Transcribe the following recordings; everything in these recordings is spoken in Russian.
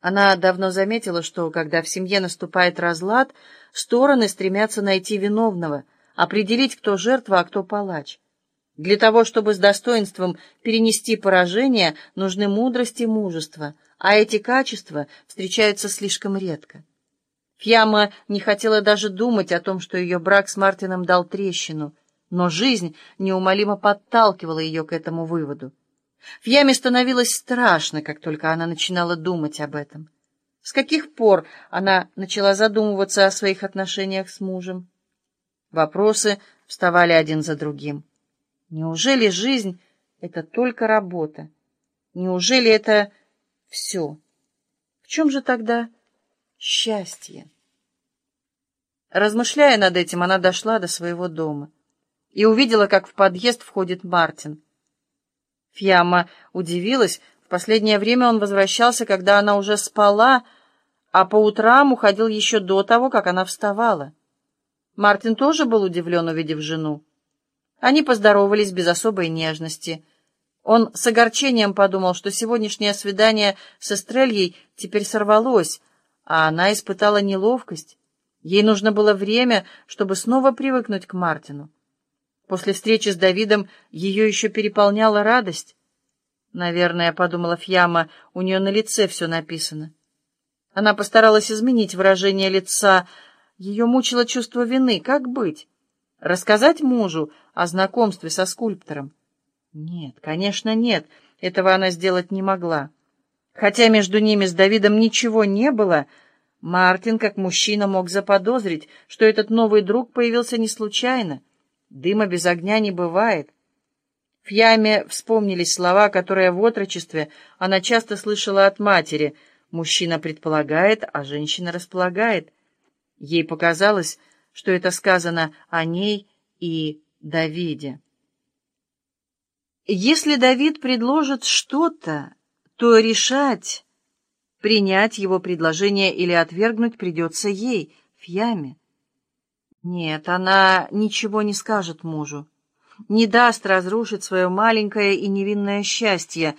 Она давно заметила, что, когда в семье наступает разлад, стороны стремятся найти виновного, определить, кто жертва, а кто палач. Для того, чтобы с достоинством перенести поражение, нужны мудрость и мужество, а эти качества встречаются слишком редко. Фьяма не хотела даже думать о том, что ее брак с Мартином дал трещину, но жизнь неумолимо подталкивала ее к этому выводу. В яме становилось страшно, как только она начинала думать об этом. С каких пор она начала задумываться о своих отношениях с мужем? Вопросы вставали один за другим. Неужели жизнь — это только работа? Неужели это все? В чем же тогда счастье? Размышляя над этим, она дошла до своего дома и увидела, как в подъезд входит Мартин. Фьяма удивилась. В последнее время он возвращался, когда она уже спала, а по утрам уходил еще до того, как она вставала. Мартин тоже был удивлен, увидев жену. Они поздоровались без особой нежности. Он с огорчением подумал, что сегодняшнее свидание с Эстрельей теперь сорвалось, а она испытала неловкость. Ей нужно было время, чтобы снова привыкнуть к Мартину. После встречи с Давидом ее еще переполняла радость. Наверное, подумала Фьяма, у нее на лице все написано. Она постаралась изменить выражение лица. Ее мучило чувство вины. Как быть? Рассказать мужу о знакомстве со скульптором? Нет, конечно, нет. Этого она сделать не могла. Хотя между ними с Давидом ничего не было, Мартин, как мужчина, мог заподозрить, что этот новый друг появился не случайно — Дыма без огня не бывает. В яме вспомнились слова, которые в отрочестве она часто слышала от матери. Мужчина предполагает, а женщина располагает. Ей показалось, что это сказано о ней и Давиде. Если Давид предложит что-то, то решать, принять его предложение или отвергнуть придется ей, в яме. Нет, она ничего не скажет мужу, не даст разрушить свое маленькое и невинное счастье.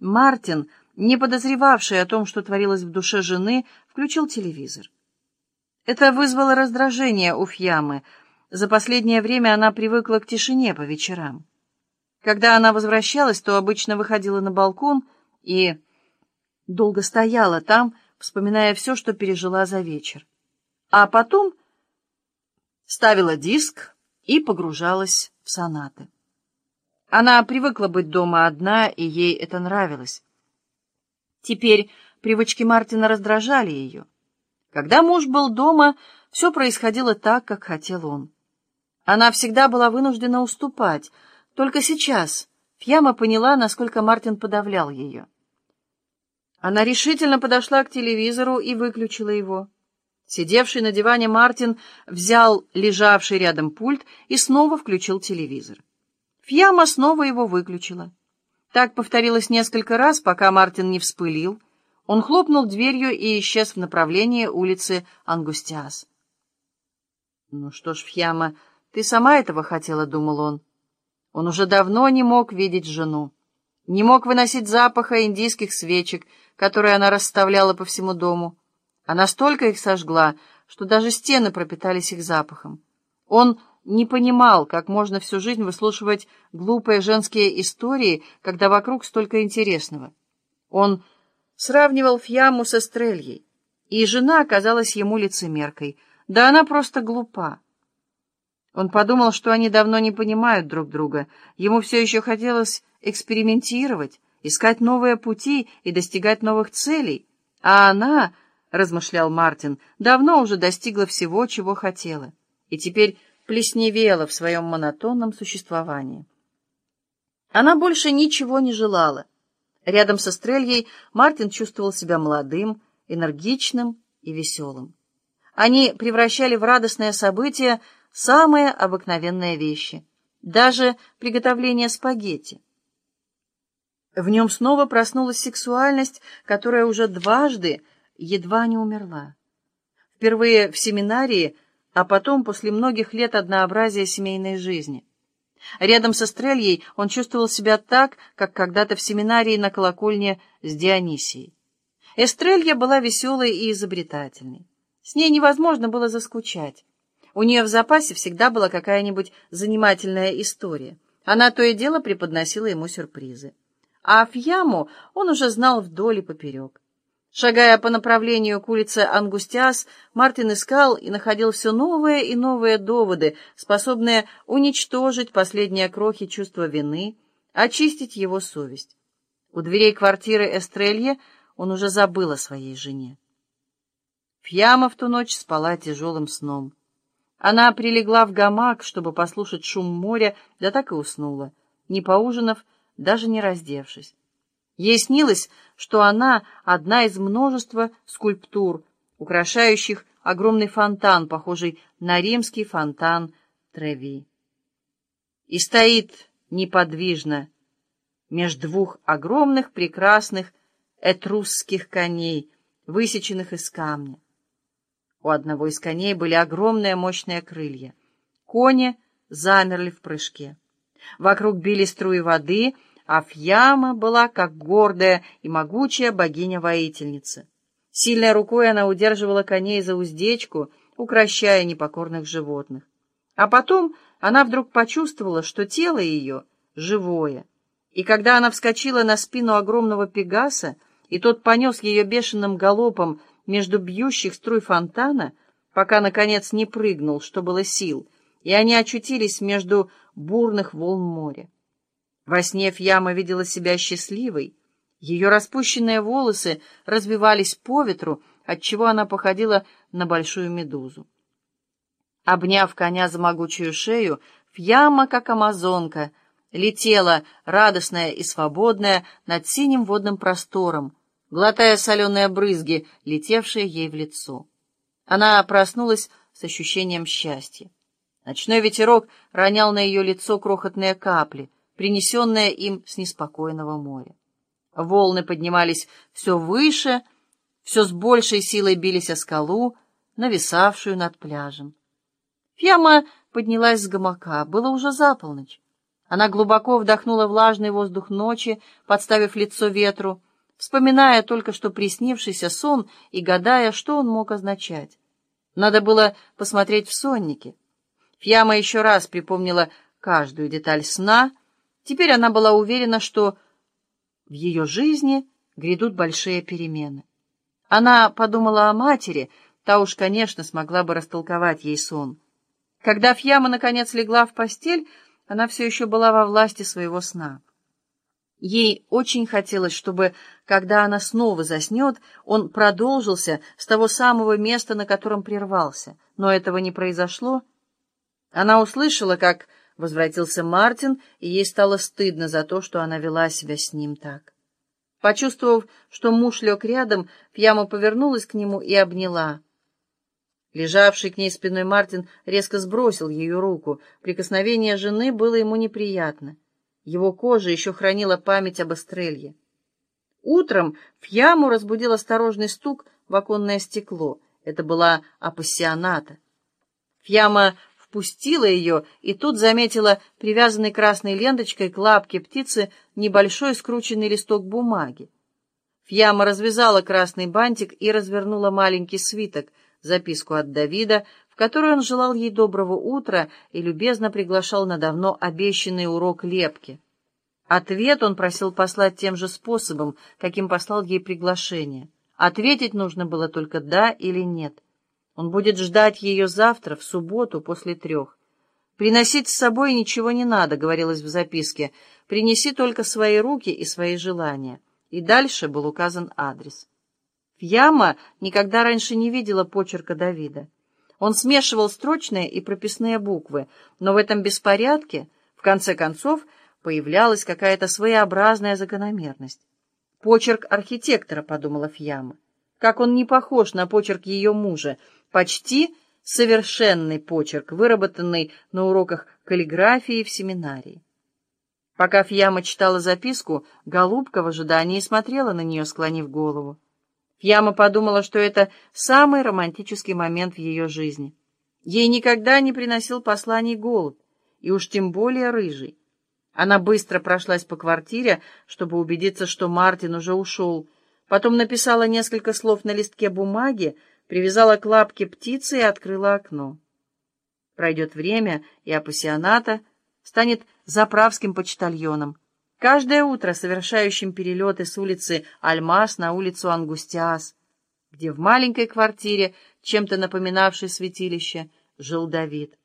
Мартин, не подозревавший о том, что творилось в душе жены, включил телевизор. Это вызвало раздражение у Фьямы. За последнее время она привыкла к тишине по вечерам. Когда она возвращалась, то обычно выходила на балкон и долго стояла там, вспоминая все, что пережила за вечер. А потом ставила диск и погружалась в сонаты. Она привыкла быть дома одна, и ей это нравилось. Теперь привычки Мартина раздражали ее. Когда муж был дома, все происходило так, как хотел он. Она всегда была вынуждена уступать. Только сейчас Фьяма поняла, насколько Мартин подавлял ее. Она решительно подошла к телевизору и выключила его. Сидевший на диване Мартин взял лежавший рядом пульт и снова включил телевизор. Фьяма снова его выключила. Так повторилось несколько раз, пока Мартин не вспылил. Он хлопнул дверью и исчез в направлении улицы Ангустиас. «Ну что ж, Фьяма, ты сама этого хотела», — думал он. Он уже давно не мог видеть жену, не мог выносить запаха индийских свечек, которые она расставляла по всему дому. Она столько их сожгла, что даже стены пропитались их запахом. Он не понимал, как можно всю жизнь выслушивать глупые женские истории, когда вокруг столько интересного. Он сравнивал Фьяму со Стрельей, и жена оказалась ему лицемеркой. Да она просто глупа. Он подумал, что они давно не понимают друг друга. Ему все еще хотелось экспериментировать, искать новые пути и достигать новых целей. А она размышлял Мартин, давно уже достигла всего, чего хотела, и теперь плесневела в своем монотонном существовании. Она больше ничего не желала. Рядом со Стрельей Мартин чувствовал себя молодым, энергичным и веселым. Они превращали в радостное событие самые обыкновенные вещи, даже приготовление спагетти. В нем снова проснулась сексуальность, которая уже дважды едва не умерла. Впервые в семинарии, а потом после многих лет однообразия семейной жизни. Рядом со Стрельей он чувствовал себя так, как когда-то в семинарии на колокольне с Дионисией. Эстрелья была веселой и изобретательной. С ней невозможно было заскучать. У нее в запасе всегда была какая-нибудь занимательная история. Она то и дело преподносила ему сюрпризы. А Фьяму он уже знал вдоль и поперек. Шагая по направлению к улице Ангустиас, Мартин искал и находил все новые и новые доводы, способные уничтожить последние крохи чувства вины, очистить его совесть. У дверей квартиры Эстрелье он уже забыл о своей жене. Фьяма в ту ночь спала тяжелым сном. Она прилегла в гамак, чтобы послушать шум моря, да так и уснула, не поужинав, даже не раздевшись. Ей снилось, что она одна из множества скульптур, украшающих огромный фонтан, похожий на римский фонтан Треви. И стоит неподвижно меж двух огромных прекрасных этрусских коней, высеченных из камня. У одного из коней были огромные мощные крылья. Кони замерли в прыжке. Вокруг били струи воды, а Фьяма была как гордая и могучая богиня-воительница. Сильной рукой она удерживала коней за уздечку, укращая непокорных животных. А потом она вдруг почувствовала, что тело ее живое. И когда она вскочила на спину огромного пегаса, и тот понес ее бешеным галопом между бьющих струй фонтана, пока, наконец, не прыгнул, что было сил, и они очутились между бурных волн моря. Во сне Фьяма видела себя счастливой. Ее распущенные волосы развивались по ветру, отчего она походила на большую медузу. Обняв коня за могучую шею, Фьяма, как амазонка, летела, радостная и свободная, над синим водным простором, глотая соленые брызги, летевшие ей в лицо. Она проснулась с ощущением счастья. Ночной ветерок ронял на ее лицо крохотные капли, принесенные им с неспокойного моря. Волны поднимались все выше, все с большей силой бились о скалу, нависавшую над пляжем. Фьяма поднялась с гамака, было уже за полночь. Она глубоко вдохнула влажный воздух ночи, подставив лицо ветру, вспоминая только что приснившийся сон и гадая, что он мог означать. Надо было посмотреть в соннике. Фьяма еще раз припомнила каждую деталь сна. Теперь она была уверена, что в ее жизни грядут большие перемены. Она подумала о матери, та уж, конечно, смогла бы растолковать ей сон. Когда Фьяма, наконец, легла в постель, она все еще была во власти своего сна. Ей очень хотелось, чтобы, когда она снова заснет, он продолжился с того самого места, на котором прервался. Но этого не произошло. Она услышала, как возвратился Мартин, и ей стало стыдно за то, что она вела себя с ним так. Почувствовав, что муж лег рядом, Пьяма повернулась к нему и обняла. Лежавший к ней спиной Мартин резко сбросил ее руку. Прикосновение жены было ему неприятно. Его кожа еще хранила память об Эстрелье. Утром Фьяму разбудил осторожный стук в оконное стекло. Это была апассионата. Фьяма впустила ее и тут заметила привязанный красной ленточкой к лапке птицы небольшой скрученный листок бумаги. Фьяма развязала красный бантик и развернула маленький свиток, записку от Давида, в которой он желал ей доброго утра и любезно приглашал на давно обещанный урок лепки. Ответ он просил послать тем же способом, каким послал ей приглашение. Ответить нужно было только «да» или «нет». Он будет ждать ее завтра, в субботу, после трех. «Приносить с собой ничего не надо», — говорилось в записке. «Принеси только свои руки и свои желания». И дальше был указан адрес. Фьяма никогда раньше не видела почерка Давида. Он смешивал строчные и прописные буквы, но в этом беспорядке, в конце концов, появлялась какая-то своеобразная закономерность. «Почерк архитектора», — подумала Фьяма. «Как он не похож на почерк ее мужа, почти совершенный почерк, выработанный на уроках каллиграфии в семинарии». Пока Фьяма читала записку, голубка в ожидании смотрела на нее, склонив голову. Фьяма подумала, что это самый романтический момент в ее жизни. Ей никогда не приносил посланий голубь, и уж тем более рыжий. Она быстро прошлась по квартире, чтобы убедиться, что Мартин уже ушел. Потом написала несколько слов на листке бумаги, привязала к лапке птицы и открыла окно. Пройдет время, и апассионата станет заправским почтальоном, каждое утро совершающим перелеты с улицы Альмас на улицу Ангустиас, где в маленькой квартире, чем-то напоминавшей святилище, жил Давид.